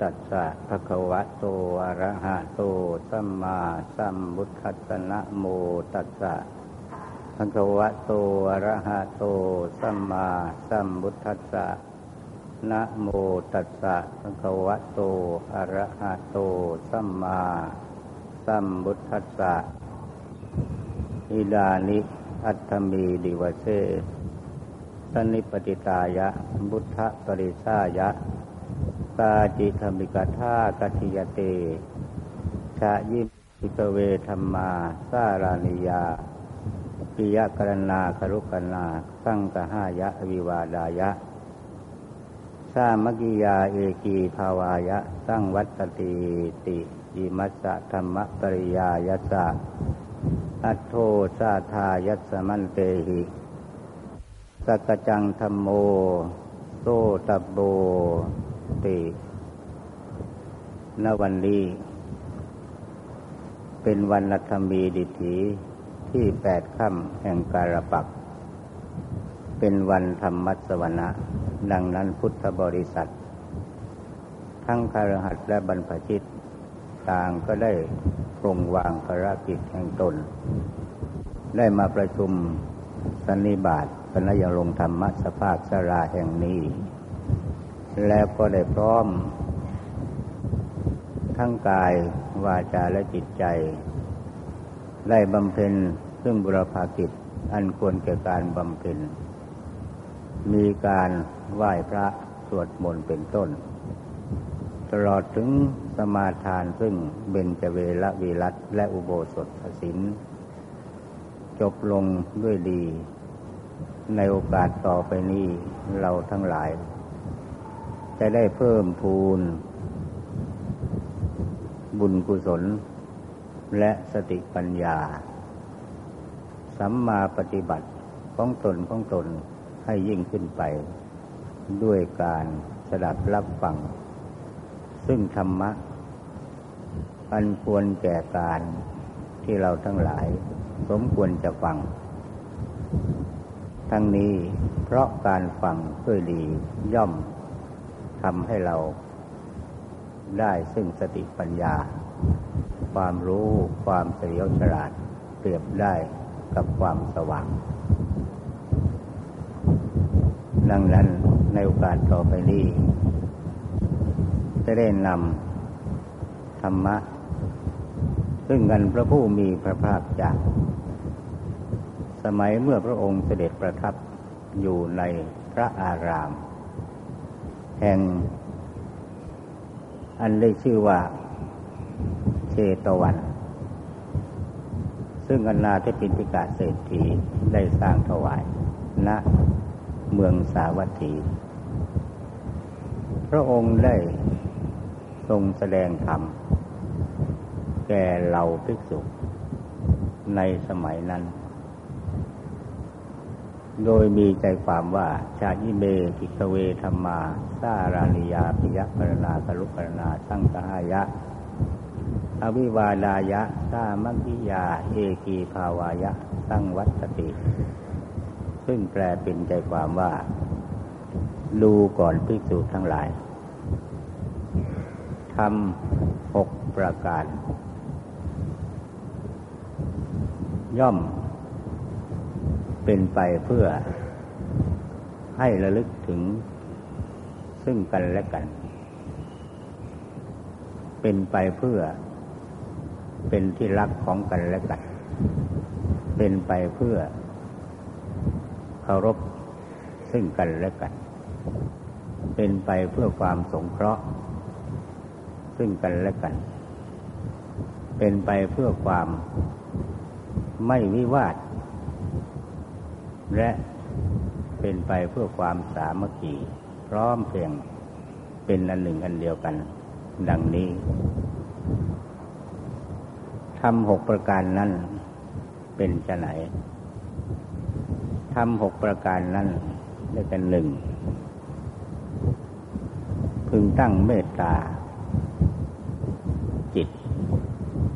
ตัสสะภะคะวะโตอะระหะโตสัมมาสัมพุทธัสสะนะโมตัสสะภะคะวะโตอะระหะโตสัมมาสัมพุทธัสสะนะโมตัสสะภะคะวะโตอะระหะโตสัมมาสัมพุทธัสสะอิดานิอัตถมีดิวเสสนิปติตายะบุทธปริสายะ ตาจิธรรมิกธากัติยเตชายิปิตเวธรรมา สารานิยาปิยกรณาครุกนาสังกหายะวิวาดายะสามกิยาเอกีภาวายะสังวัตติติอิมัสสะธรรมปริยายัสสะอัตโทสาทายัสมันเตหิสกจังธรรมโมโซตบโบ ติณวันนี้เป็นวันนัทมีดิถีที่แปดค่ำแห่งการปัก เป็นวันธรรมัสวนะ ดังนั้นพุทธบริษัท ทั้งคารหัสและบรรพชิต ต่างก็ได้ปรงวางภารกิจแห่งตน ได้มาประชุมสันนิบาตพนยลงธรรมสภาคสราแห่งนี้ แล้วก็ได้พร้อม ทั้งกายวาจาและจิตใจ ได้บำเพ็ญซึ่งบุรพากิจอันควรแก่การบำเพ็ญ มีการไหว้พระสวดมนต์เป็นต้น ตลอดถึงสมาทานซึ่งเบญจเวรวีรัตและอุโบสถศิลจบลงด้วยดี ในโอกาสต่อไปนี้เราทั้งหลาย จะได้เพิ่มพูน บุญกุศล และสติปัญญา สัมมาปฏิบัติของตนของตนให้ยิ่งขึ้นไป ด้วยการสดับรับฟัง ซึ่งธรรมะ อันควรแก่การที่เราทั้งหลาย สมควรจะฟัง ทั้งนี้เพราะการฟังด้วยดีย่อม ทำให้เราได้ซึ่งสติปัญญา ความรู้ความเฉลียวฉลาดเปรียบได้กับความสว่าง ดังนั้นในโอกาสต่อไปนี้จะได้นำธรรมะ ซึ่งกันพระผู้มีพระภาคจากสมัยเมื่อพระองค์เสด็จประทับอยู่ในพระอาราม แห่ง อันได้ชื่อว่าเชตวัน ซึ่งอนาถปินติกาเศรษฐีได้สร้างถวายณะเมืองสาวัตถี พระองค์ได้ทรงแสดงธรรม แก่เหล่าภิกษุในสมัยนั้น โดยมีใจความว่า ชาอิเมกิกเวธรรมาสารานิยาปิยะปรณาสรุปรณาสั้งกหายะ อวิวาดายะสามัคิยา เอกีภาวายะตั้งวัตติ ซึ่งแปลเป็นใจความว่า ดูก่อนพิจูทั้งหลายทำหกประการ ย่อม เป็นไปเพื่อให้ระลึกถึงซึ่งกันและกัน เป็นไปเพื่อเป็นที่รักของกันและกัน เป็นไปเพื่อเคารพซึ่งกันและกัน เป็นไปเพื่อความสงเคราะห์ ซึ่งกันและกัน เป็นไปเพื่อความไม่วิวาท และเป็นไปเพื่อความสามัคคีพร้อมเพียงเป็นอันหนึ่งอันเดียวกัน ดังนี้ทำหกประการนั้นเป็นจะไหนทำหกประการนั้นได้กันหนึ่งพึงตั้งเมตตา จิต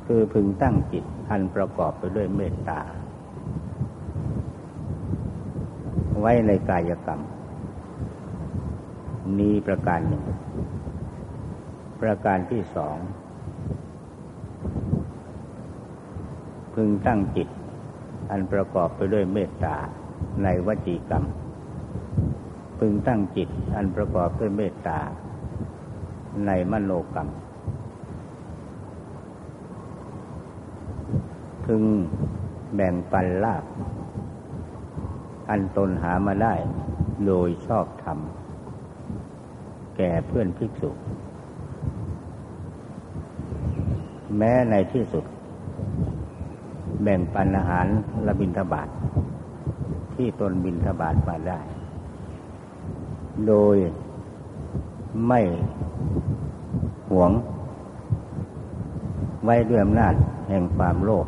คือพึงตั้งจิตอันประกอบไปด้วยเมตตา ไว้ในกายกรรม มีประการหนึ่ง ประการที่สอง พึงตั้งจิต อันประกอบไปด้วยเมตตาในวจีกรรม พึงตั้งจิต อันประกอบด้วยเมตตา ในมโนกรรม พึงแบ่งปันลาภ อันตนหามาได้ โดยชอบธรรม แก่เพื่อนภิกษุ แม้ในที่สุด แบ่งปันอาหารละบินทบาท ที่ตนบินทบาทมาได้ โดยไม่หวง ไว้ด้วยอำนาจแห่งความโลภ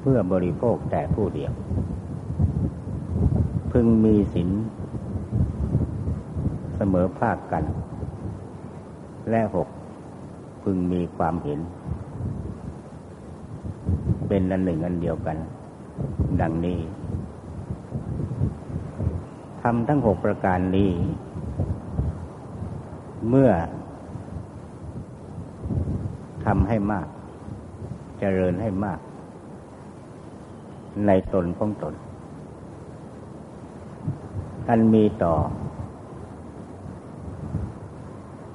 เพื่อบริโภคแต่ผู้เดียว พึงมีศีลเสมอภาคกัน และหกพึงมีความเห็น เป็นอันหนึ่งอันเดียวกัน ดังนี้ทำทั้งหกประการนี้ เมื่อทำให้มาก เจริญให้มาก ในตนของตน อันมีต่อ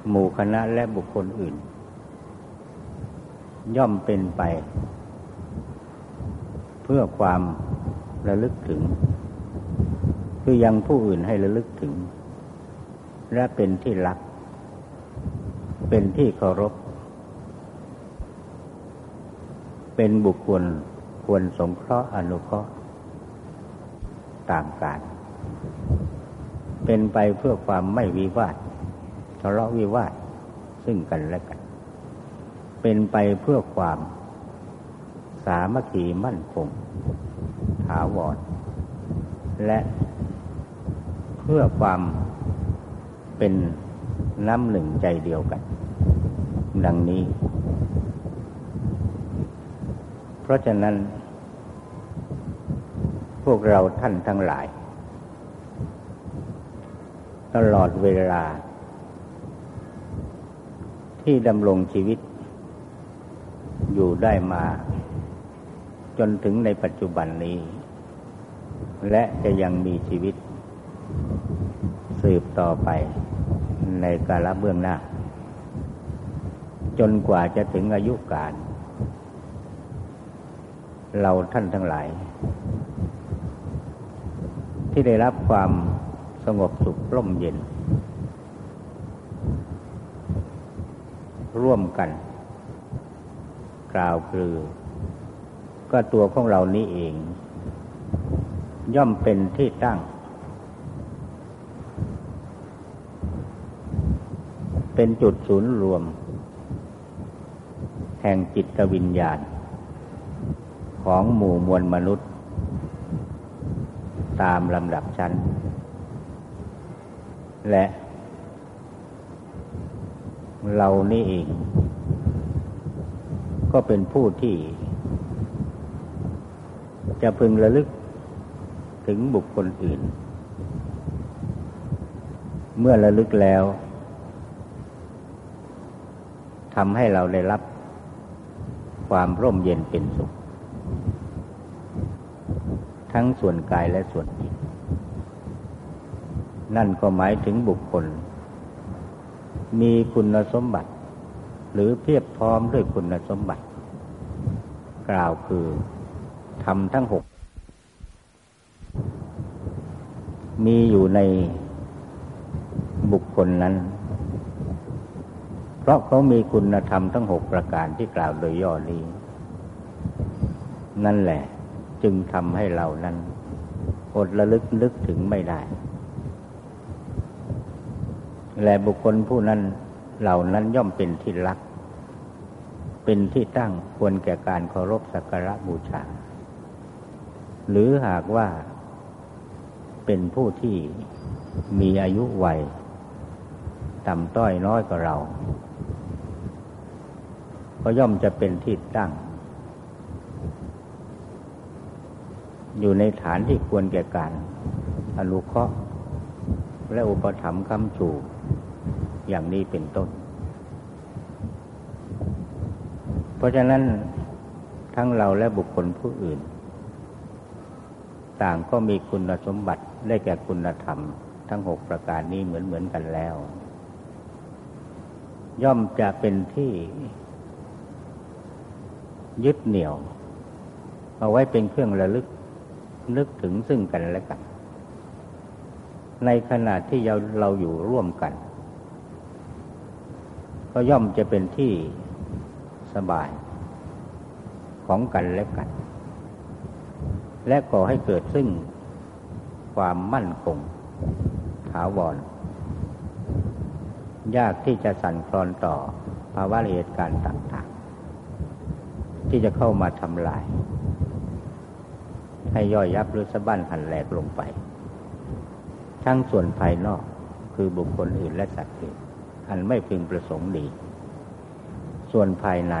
หมู่คณะและบุคคลอื่น ย่อมเป็นไป เพื่อความระลึกถึง คือยังผู้อื่นให้ระลึกถึง และเป็นที่รัก เป็นที่เคารพ เป็นบุคคลควรสงเคราะห์อนุเคราะห์ตามการ เป็นไปเพื่อความไม่วิวาททะเลาะวิวาทซึ่งกันและกัน เป็นไปเพื่อความ สามัคคีมั่นคง ถาวร และเพื่อความเป็นน้ำหนึ่งใจเดียวกัน ดังนี้ เพราะฉะนั้น พวกเราท่านทั้งหลาย ตลอดเวลา ที่ดำรงชีวิต อยู่ได้มา จนถึงในปัจจุบันนี้ และจะยังมีชีวิต สืบต่อไปในกาลเบื้องหน้า จนกว่าจะถึงอายุการ เราท่านทั้งหลาย ที่ได้รับความ สงบสุขร่มเย็น ร่วมกัน กล่าวคือ ก็ตัวของเรานี้เอง ย่อมเป็นที่ตั้ง เป็นจุดศูนย์รวม แห่งจิตวิญญาณ ของหมู่มวลมนุษย์ ตามลำดับชั้น และ เรานี่เอง ก็เป็นผู้ที่ จะพึงระลึกถึงบุคคลอื่น เมื่อระลึกแล้วทำให้เราได้รับความร่มเย็นเป็นสุข ทั้งส่วนกายและส่วนจิต นั่นก็หมายถึงบุคคล มีคุณสมบัติ หรือเพียบพร้อมด้วยคุณสมบัติ กล่าวคือทำทั้งหก มีอยู่ในบุคคลนั้น เพราะเขามีคุณธรรมทั้งหกประการที่กล่าวโดยย่อนี้ นั่นแหละจึงทำให้เรานั้นอดระลึกนึกถึงไม่ได้ และบุคคลผู้นั้นเหล่านั้นย่อมเป็นที่รัก เป็นที่ตั้งควรแก่การเคารพสักการะบูชา หรือหากว่าเป็นผู้ที่มีอายุวัยต่ำต้อยน้อยกว่าเรา ก็ย่อมจะเป็นที่ตั้ง อยู่ในฐานที่ควรแก่การอนุเคราะห์ และอุปถัมภ์คำชูอย่างนี้เป็นต้น เพราะฉะนั้นทั้งเราและบุคคลผู้อื่น ต่างก็มีคุณสมบัติได้แก่คุณธรรม ทั้งหกประการนี้เหมือนเหมือนกันแล้ว ย่อมจะเป็นที่ยึดเหนี่ยว เอาไว้เป็นเครื่องระลึกนึกถึงซึ่งกันและกัน ในขณะที่เราเราอยู่ร่วมกัน ก็ย่อมจะเป็นที่สบายของกันและกัน และก่อให้เกิดซึ่งความมั่นคงถาวร ยากที่จะสั่นคลอนต่อภาวะเหตุการณ์ต่างๆ ที่จะเข้ามาทำลาย ให้ย่อยยับหรือสะบั้นหันแหลกลงไป ทั้งส่วนภายนอกคือบุคคลอื่นและสัตว์อื่นอันไม่พึงประสงค์ดี ส่วนภายใน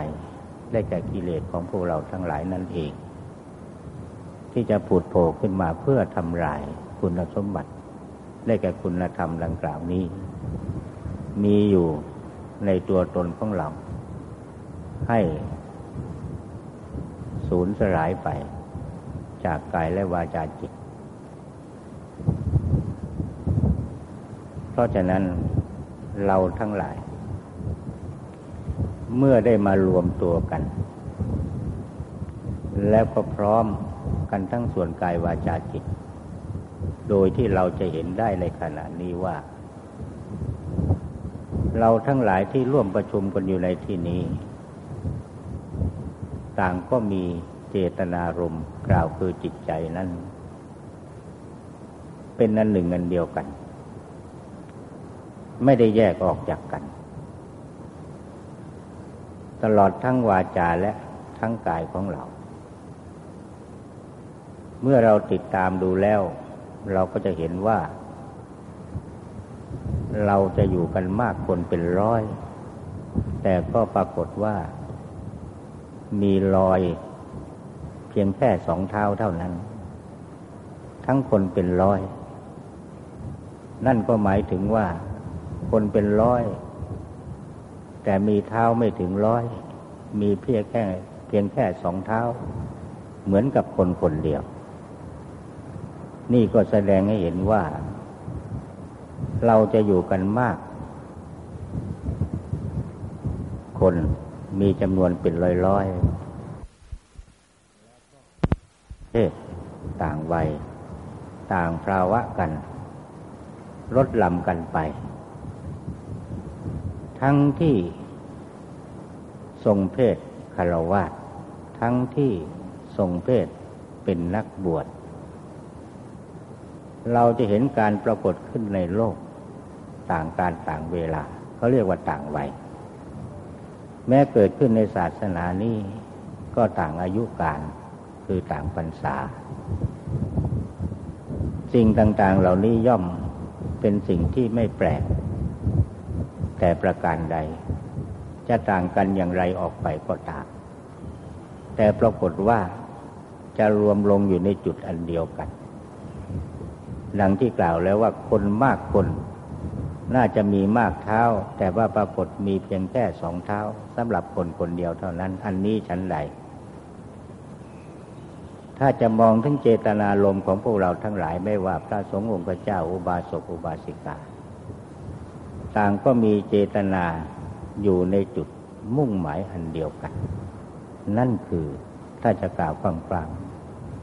ได้แก่กิเลสของพวกเราทั้งหลายนั่นเอง ที่จะผุดโผล่ขึ้นมาเพื่อทำลายคุณสมบัติ ได้แก่คุณธรรมดังกล่าวนี้ มีอยู่ในตัวตนของเรา ให้สูญสลายไปจากกายและวาจาจิต เพ ราะฉะนั้นเราทั้งหลาย เมื่อได้มารวมตัวกัน แล้วก็พร้อมกันทั้งส่วนกายวาจาจิต โดยที่เราจะเห็นได้ในขณะนี้ว่า เราทั้งหลายที่ร่วมประชุมกันอยู่ในที่นี้ ต่างก็มีเจตนารมณ์กล่าวคือจิตใจนั้น เป็นอันหนึ่งอันเดียวกัน ไม่ได้แยกออกจากกัน ตลอดทั้งวาจาและทั้งกายของเรา เมื่อเราติดตามดูแล้ว เราก็จะเห็นว่า เราจะอยู่กันมากคนเป็นร้อย แต่ก็ปรากฏว่า มีรอยเพียงแค่สองเท้าเท่านั้น ทั้งคนเป็นร้อย นั่นก็หมายถึงว่า คนเป็นร้อย แต่มีเท้าไม่ถึงร้อย มีเพียงแค่เพียงแค่สองเท้า เหมือนกับคนคนเดียว นี่ก็แสดงให้เห็นว่า เราจะอยู่กันมาก คนมีจำนวนเป็นร้อยๆเพศต่างวัย ต่างภาวะกันลดลำกันไป ทั้งที่ทรงเพศคารวะทั้งที่ทรงเพศเป็นนักบวช เราจะเห็นการปรากฏขึ้นในโลกต่างการต่างเวลา เขาเรียกว่าต่างวัย แม้เกิดขึ้นในศาสนานี้ก็ต่างอายุการคือต่างพรรษา สิ่งต่างๆเหล่านี้ย่อมเป็นสิ่งที่ไม่แปลก แต่ประการใด จะต่างกันอย่างไรออกไปก็ตามแต่ปรากฏว่าจะรวมลงอยู่ในจุดอันเดียวกัน ดังที่กล่าวแล้วว่าคนมากคน น่าจะมีมากเท้า แต่ว่าปรากฏมีเพียงแค่สองเท้าสำหรับคนคนเดียวเท่านั้น อันนี้ฉันใดถ้าจะมองทั้งเจตนารมณ์ของพวกเราทั้งหลายไม่ว่าพระสงฆ์องค์พระเจ้าอุบาสกอุบาสิกา ต่างก็มีเจตนาอยู่ในจุดมุ่งหมายอันเดียวกัน นั่นคือถ้าจะกล่าวฟัง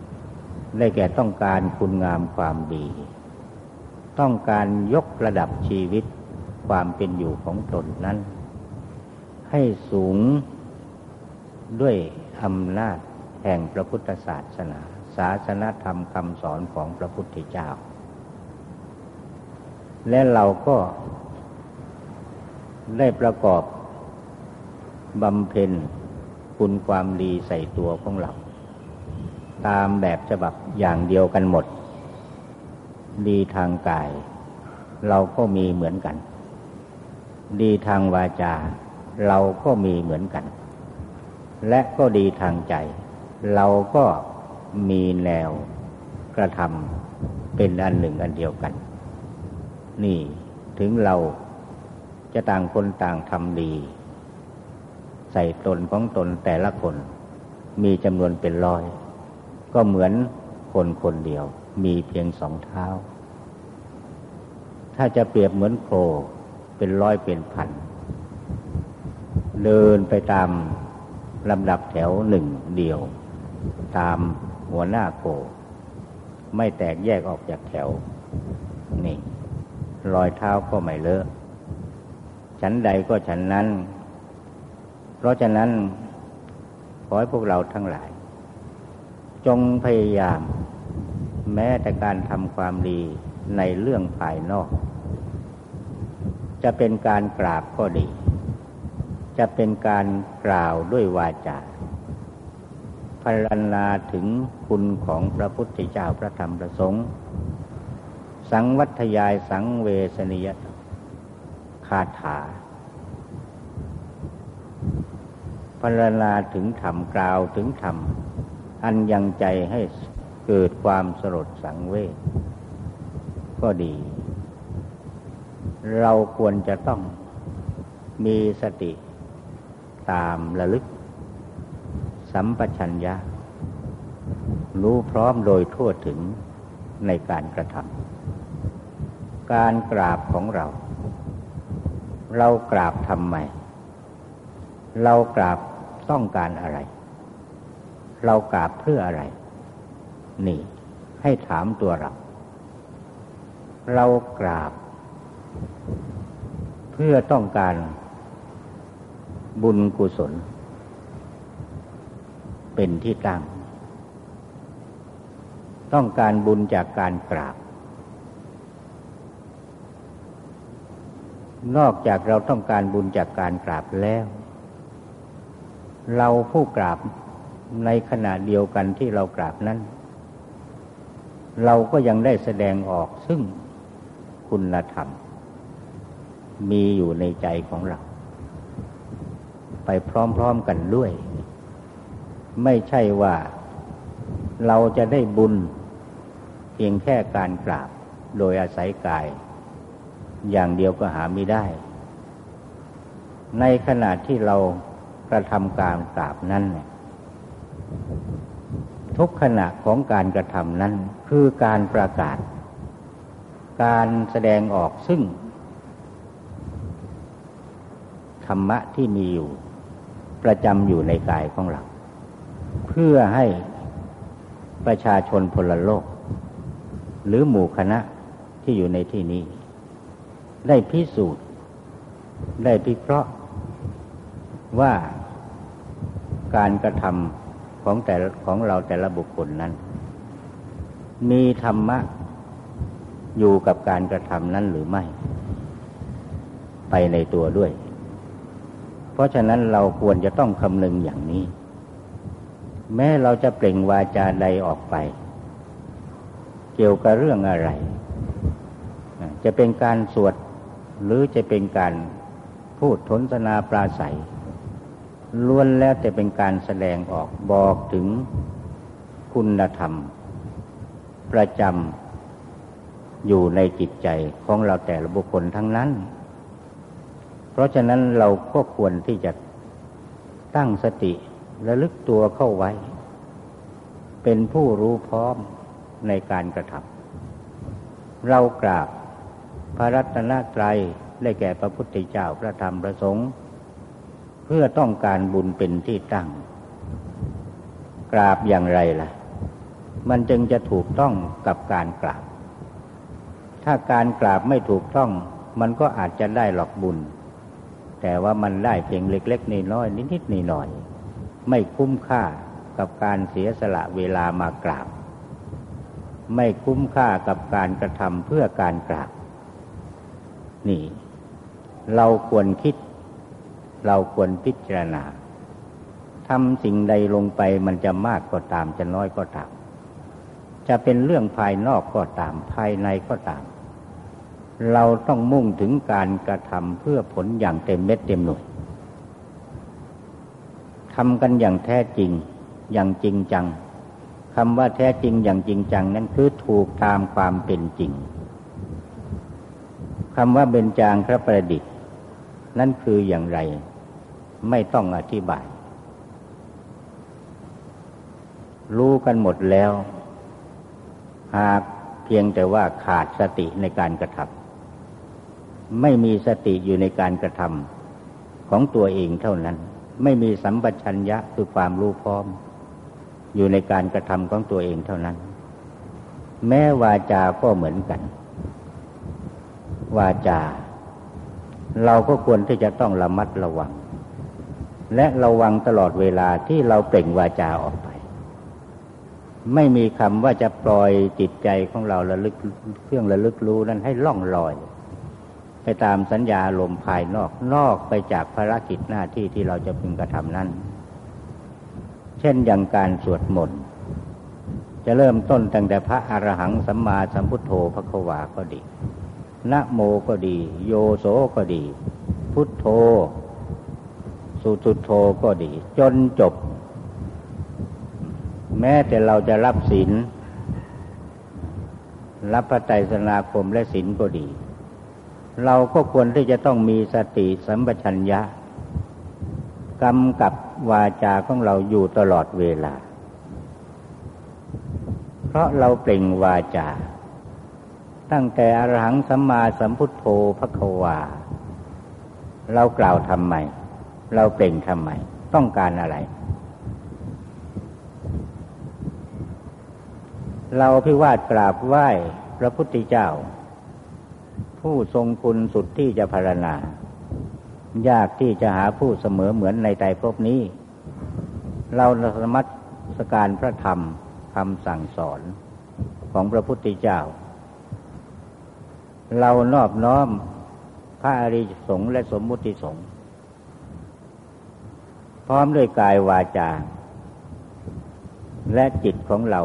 ๆได้แก่ต้องการคุณงามความดี ต้องการยกระดับชีวิตความเป็นอยู่ของตนนั้น ให้สูงด้วยอำนาจแห่งพระพุทธศาสนา ศาสนธรรมคำสอนของพระพุทธเจ้า และเราก็ ได้ประกอบบำเพ็ญคุณความดีใส่ตัวของเรา ตามแบบฉบับอย่างเดียวกันหมด ดีทางกาย เราก็มีเหมือนกัน ดีทางวาจา เราก็มีเหมือนกัน และก็ดีทางใจ เราก็มีแนวกระทำเป็นอันหนึ่งอันเดียวกัน นี่ถึงเรา จะต่างคนต่างทำดีแสส่ตนของตนแต่ละคน มีจำนวนเป็นร้อย ก็เหมือนคนคนเดียว มีเพียงสองเท้า ถ้าจะเปรียบเหมือนโคเป็นร้อยเป็นพัน เดินไปตามลำดับแถวหนึ่งเดียว ตามหัวหน้าโคไม่แตกแยกออกจากแถว นี่ รอยเท้าก็ไม่เลอะ ฉันใดก็ฉันนั้น เพราะฉะนั้น ขอให้พวกเราทั้งหลาย จงพยายาม แม้แต่การทำความดีในเรื่องภายนอก จะเป็นการกราบก็ดี จะเป็นการกล่าวด้วยวาจาพรรณนาถึงคุณของพระพุทธเจ้าพระธรรมพระสงฆ์สังวัตยายสังเวสนิย คาถาพรรณนาถึงธรรมกล่าวถึงธรรม อันยังใจให้เกิดความสลดสังเวชก็ดี เราควรจะต้องมีสติตามระลึก สัมปชัญญะ รู้พร้อมโดยทั่วถึงในการกระทำการกราบของเรา เรากราบทำไม เรากราบต้องการอะไร เรากราบเพื่ออะไร นี่ ให้ถามตัวเรา เรากราบ เพื่อต้องการบุญกุศล เป็นที่ตั้ง ต้องการบุญจากการกราบ นอกจากเราต้องการบุญจากการกราบแล้ว เราผู้กราบในขณะเดียวกันที่เรากราบนั้น เราก็ยังได้แสดงออกซึ่งคุณธรรม มีอยู่ในใจของเรา ไปพร้อมๆกันด้วย ไม่ใช่ว่าเราจะได้บุญ เพียงแค่การกราบโดยอาศัยกาย อย่างเดียวก็หาไม่ได้ ในขณะที่เรากระทำการกราบนั้นทุกขณะของการกระทำนั้นคือการประกาศ การแสดงออกซึ่ง ธรรมะที่มีอยู่ ประจำอยู่ในกายของเรา เพื่อให้ประชาชนพลโลก หรือหมู่คณะที่อยู่ในที่นี้ ได้พิสูจน์ ได้พิเคราะห์ว่าการกระทำของแต่ของเราแต่ละบุคคลนั้น มีธรรมะอยู่กับการกระทำนั้นหรือไม่ ไปในตัวด้วย เพราะฉะนั้นเราควรจะต้องคำนึงอย่างนี้ แม้เราจะเปล่งวาจาใดออกไป เกี่ยวกับเรื่องอะไร จะเป็นการสวด หรือจะเป็นการพูดทนสนาปราศัยล้วนแล้วแต่เป็นการแสดงออกบอกถึงคุณธรรม ประจำอยู่ในจิตใจของเราแต่ละบุคคลทั้งนั้น เพราะฉะนั้นเราก็ควรที่จะตั้งสติระลึกตัวเข้าไว้ เป็นผู้รู้พร้อมในการกระทำเรากราบ พระรัตนตรัยได้แก่พระพุทธเจ้าพระธรรมพระสงฆ์เพื่อต้องการบุญเป็นที่ตั้ง กราบอย่างไรล่ะ มันจึงจะถูกต้องกับการกราบ ถ้าการกราบไม่ถูกต้อง มันก็อาจจะได้หลอกบุญ แต่ว่ามันได้เพียงเล็กๆน้อยๆนิดๆหน่อยๆไม่คุ้มค่ากับการเสียสละเวลามากราบ ไม่คุ้มค่ากับการกระทำเพื่อการกราบ นี่ เราควรคิด เราควรพิจารณาทำสิ่งใดลงไปมันจะมากก็ตามจะน้อยก็ตาม จะเป็นเรื่องภายนอกก็ตาม ภายในก็ตาม เราต้องมุ่งถึงการกระทำเพื่อผลอย่างเต็มเม็ดเต็มหน่วยทำกันอย่างแท้จริงอย่างจริงจังคำว่าแท้จริงอย่างจริงจังนั้นคือถูกตามความเป็นจริง คำว่าเบญจางพระประดิษฐ์ นั่นคืออย่างไร ไม่ต้องอธิบาย รู้กันหมดแล้ว หากเพียงแต่ว่าขาดสติในการกระทำไม่มีสติอยู่ในการกระทำของตัวเองเท่านั้น ไม่มีสัมปชัญญะคือความรู้พร้อม อยู่ในการกระทำของตัวเองเท่านั้น แม้วาจาก็เหมือนกัน วาจา เราก็ควรที่จะต้องระมัดระวัง และระวังตลอดเวลาที่เราเปล่งวาจาออกไป ไม่มีคำว่าจะปล่อยจิตใจของเราระลึกเครื่องระลึกรู้นั้นให้ล่องลอย ไปตามสัญญาลมภายนอกนอกไปจากภารกิจหน้าที่ที่เราจะพึงกระทำนั้น เช่นอย่างการสวดมนต์จะเริ่มต้นตั้งแต่พระอรหังสัมมาสัมพุทโธพระควาก็ดี นะโมก็ดี โยโสก็ดี พุทโธ สุทุโธก็ดี จนจบ แม้แต่เราจะรับศีลรับพระไตรสนาคมและศีลก็ดี เราก็ควรที่จะต้องมีสติสัมปชัญญะกำกับวาจาของเราอยู่ตลอดเวลา เพราะเราเปล่งวาจา ตั้งแต่อรหังสัมมาสัมพุทโธพระควา เรากล่าวทำไม เราเปล่งทำไม ต้องการอะไร เราพิวาทกราบไหว้พระพุทธเจ้า ผู้ทรงคุณสุดที่จะพารณา ยากที่จะหาผู้เสมอเหมือนในใจพบนี้ เราสมัสการพระธรรมคำสั่งสอนของพระพุทธเจ้า เรานอบน้อมพระอริยสงฆ์และสมมุติสงฆ์พร้อมด้วยกายวาจา และจิตของเรา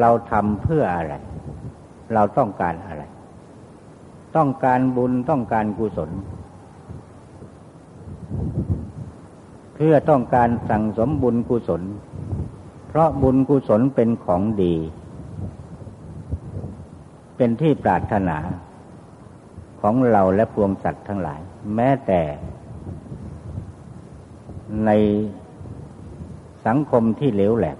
เราทำเพื่ออะไร เราต้องการอะไร ต้องการบุญต้องการกุศล เพื่อต้องการสั่งสมบุญกุศล เพราะบุญกุศลเป็นของดี เป็นที่ปรารถนา ของเราและพวงสัตว์ทั้งหลาย แม้แต่ ในสังคมที่เหลวแหลก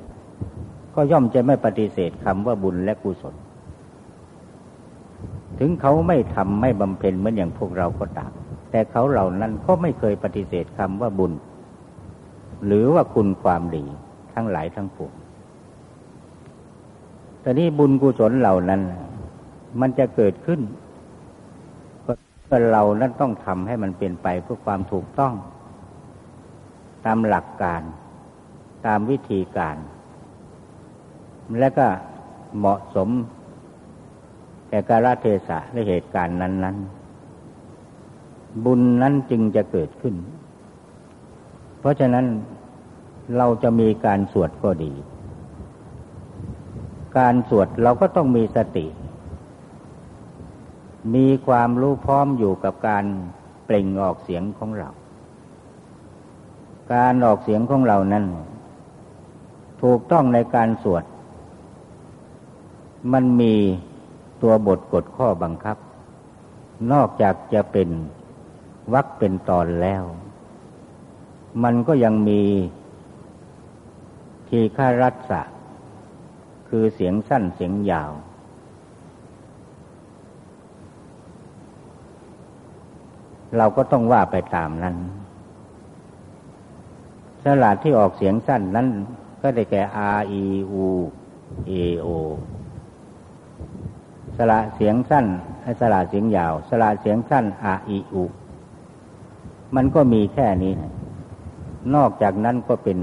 ก็ย่อมจะไม่ปฏิเสธคำว่าบุญและกุศล ถึงเขาไม่ทำไม่บำเพ็ญเหมือนอย่างพวกเราก็ตามแต่เขาเหล่านั้นก็ไม่เคยปฏิเสธคำว่าบุญ หรือว่าคุณความดีทั้งหลายทั้งปวงแต่นี้บุญกุศลเหล่านั้น มันจะเกิดขึ้น ก็เรานั้นต้องทำให้มันเปลี่ยนไปเพื่อความถูกต้อง ตามหลักการ ตามวิธีการ และก็เหมาะสมแก่กาลเทศะและเหตุการณ์นั้น ๆ บุญนั้นจึงจะเกิดขึ้น เพราะฉะนั้นเราจะมีการสวดก็ดี การสวดเราก็ต้องมีสติ มีความรู้พร้อมอยู่กับการเปล่งออกเสียงของเรา การออกเสียงของเรานั้น ถูกต้องในการสวด มันมีตัวบทกฎข้อบังคับ นอกจากจะเป็นวักเป็นตอนแล้ว มันก็ยังมีทีฆารัศะคือเสียงสั้นเสียงยาว เราก็ต้องว่าไปตามนั้นสลาที่ออกเสียงสั้นนั้น ก็ได้แก่ R E U A O สระเสียงสั้นสระเสียงยาว สระเสียงสั้นอาอีอุมันก็มีแค่นี้ นอกจากนั้นก็เป็น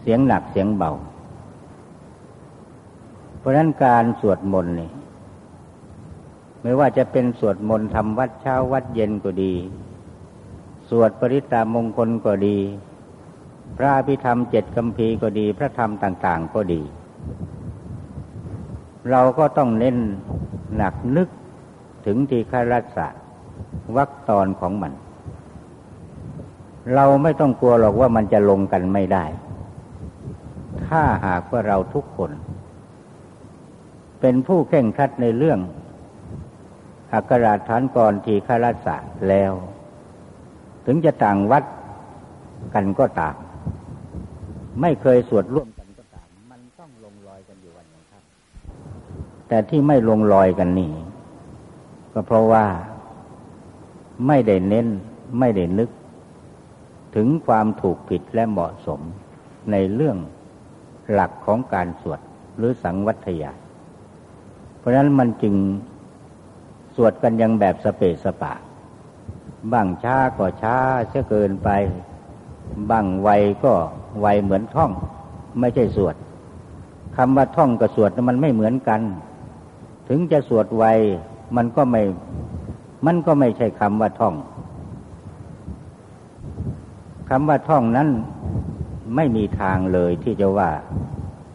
เสียงหนักเสียงเบา ราะนั้นการสวดมนต์นี่ไม่ว่าจะเป็นสวดมนต์ทำวัดเช้าวัดเย็นก็ดี สวดปริตามงคลก็ดี พระพิธรรมเจ็ดคำพีก็ดี พระธรรมต่าง ๆ ก็ดี เราก็ต้องเน้นหนักนึกถึงทีฆรัสะวักตอนของมัน เราไม่ต้องกลัวหรอกว่ามันจะลงกันไม่ได้ ถ้าหากว่าเราทุกคน เป็นผู้เข่งคัดในเรื่องอักราฐานก่อนทีฆราชแล้ว ถึงจะต่างวัดกันก็ตาม ไม่เคยสวดร่วมกันก็ตาม มันต้องลงรอยกันอยู่วันยังครับ แต่ที่ไม่ลงรอยกันนี่ ก็เพราะว่าไม่ได้เน้นไม่ได้นึก ถึงความถูกผิดและเหมาะสมในเรื่องหลักของการสวดหรือสังวัตยา เพราะนั้นมันจึงสวดกันยังแบบสเปสปะ บ้างช้าก็ช้าเสียเกินไป บ้างไวก็ไวเหมือนท่อง ไม่ใช่สวดคำว่าท่องกับสวดมันไม่เหมือนกัน ถึงจะสวดไวมันก็ไม่ มันก็ไม่ใช่คำว่าท่องคำว่าท่องนั้นไม่มีทางเลยที่จะว่า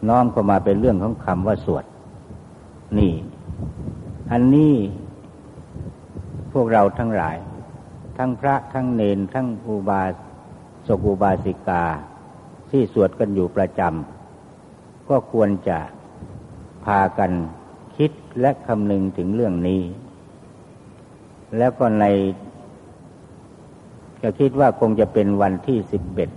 น้อมเข้ามาเป็นเรื่องของคำว่าสวด นี่ อันนี้พวกเราทั้งหลาย ทั้งพระทั้งเนนทั้งอุบาสกอุบาสิกา ที่สวดกันอยู่ประจำก็ควรจะพากันคิดและคำนึงถึงเรื่องนี้ แล้วก็ในก็คิดว่าคงจะเป็นวันที่สิบเอ็ด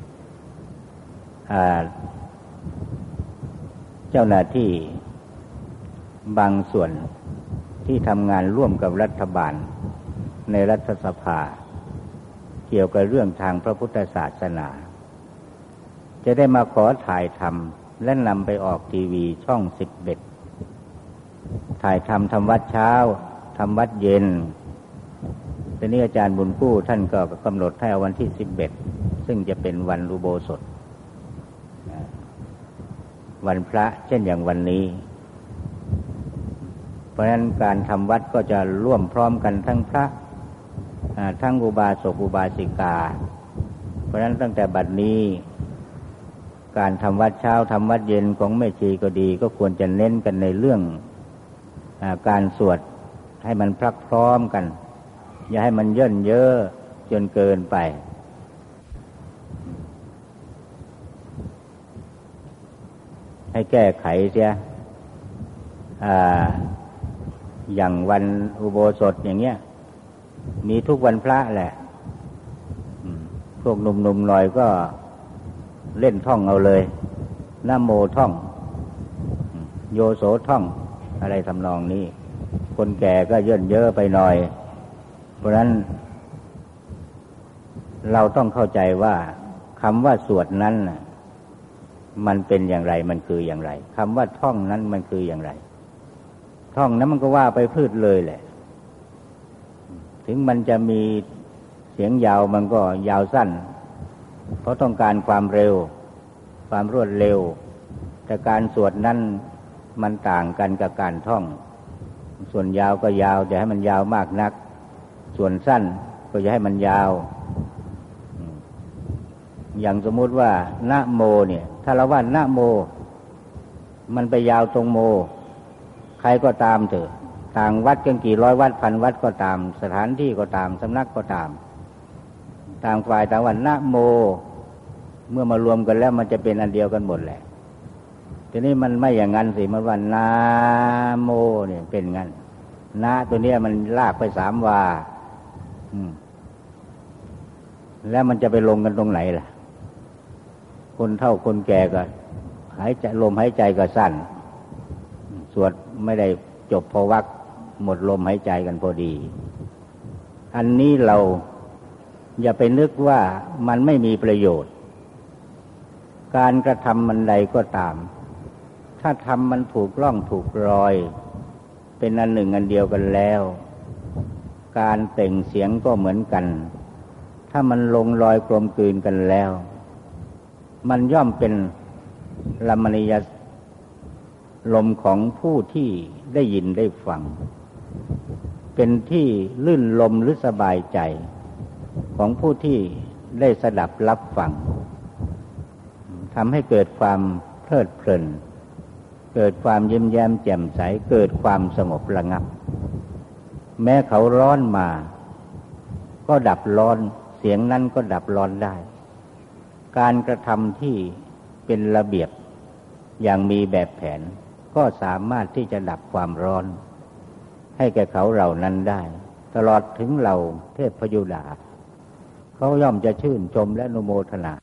เจ้าหน้าที่ บางส่วนที่ทำงานร่วมกับรัฐบาล ในรัฐสภา เกี่ยวกับเรื่องทางพระพุทธศาสนา จะได้มาขอถ่ายทำและนำไปออกทีวีช่องสิบเบ็ดถ่ายทำทำวัดเช้าทำวัดเย็นทีนี้อาจารย์บุญกู้ท่านก็กำหนดให้วันที่สิบเอ็ดซึ่งจะเป็นวันรูโบสถ วันพระเช่นอย่างวันนี้ เพราะฉะนั้นการทำวัดก็จะร่วมพร้อมกันทั้งพระทั้งอุบาสกอุบาสิกา เพราะฉะนั้นตั้งแต่บัดนี้ การทำวัดเช้าทำวัดเย็นของแม่ชีก็ดี ก็ควรจะเน้นกันในเรื่องอการสวดให้มันพรักพร้อมกัน อย่าให้มันเย่นเยอะจนเกินไปให้แก้ไขเสีย อย่างวันอุโบสถอย่างเงี้ย มีทุกวันพระแหละพวกหนุ่มๆหน่อยก็เล่นท่องเอาเลยน้าโมท่อง โยโสท่อง อะไรทำนองนี้ คนแก่ก็เย่นเยอะไปหน่อย เพราะนั้น เราต้องเข้าใจว่าคำว่าสวดนั้นมันเป็นอย่างไร มันคืออย่างไรคำว่าท่องนั้นมันคืออย่างไร ท่องนั้นมันก็ว่าไปพืชเลยแหละ ถึงมันจะมีเสียงยาวมันก็ยาวสั้น เพราะต้องการความเร็ว ความรวดเร็ว แต่การสวดนั้นมันต่างกันกับการท่อง ส่วนยาวก็ยาวจะให้มันยาวมากนัก ส่วนสั้นก็จะให้มันยาว อย่างสมมุติว่านะโมเนี่ย ถ้าเราว่านะโม มันไปยาวตรงโม ใครก็ตามเถอะต่างวัดกันกี่ร้อยวัดพันวัดก็ตาม สถานที่ก็ตามสำนักก็ตาม ต่างฝ่ายต่างวันนะโม เมื่อมารวมกันแล้วมันจะเป็นอันเดียวกันหมดแหละทีนี้มันไม่อย่างนั้นสิมันว่านาโมเนี่ยเป็นงั้นนาตัวเนี้ยมันลากไปสามวาแล้วมันจะไปลงกันตรงไหนล่ะ คนเท่าคนแก่ก็หายใจลมหายใจก็สั้น สวด ไม่ได้จบพอวักหมดลมหายใจกันพอดี อันนี้เราอย่าไปนึกว่ามันไม่มีประโยชน์ การกระทำมันใดก็ตาม ถ้าทำมันถูกล่องถูกรอย เป็นอันหนึ่งอันเดียวกันแล้ว การเต่งเสียงก็เหมือนกัน ถ้ามันลงรอยกลมกลืนกันแล้ว มันย่อมเป็นลมณีย ลมของผู้ที่ได้ยินได้ฟัง เป็นที่ลื่นลมหรือสบายใจ ของผู้ที่ได้สดับรับฟังทำให้เกิดความเพลิดเพลิน เกิดความเยิ้มแย้มแจ่มใส เกิดความสงบระงับ แม้เขาร้อนมา ก็ดับร้อนเสียงนั้นก็ดับร้อนได้ การกระทำที่เป็นระเบียบอย่างมีแบบแผน ก็สามารถที่จะดับความร้อน ให้แก่เขาเหล่านั้นได้ ตลอดถึงเราเทพพยุดาเขาย่อมจะชื่นชมและนุโมทนา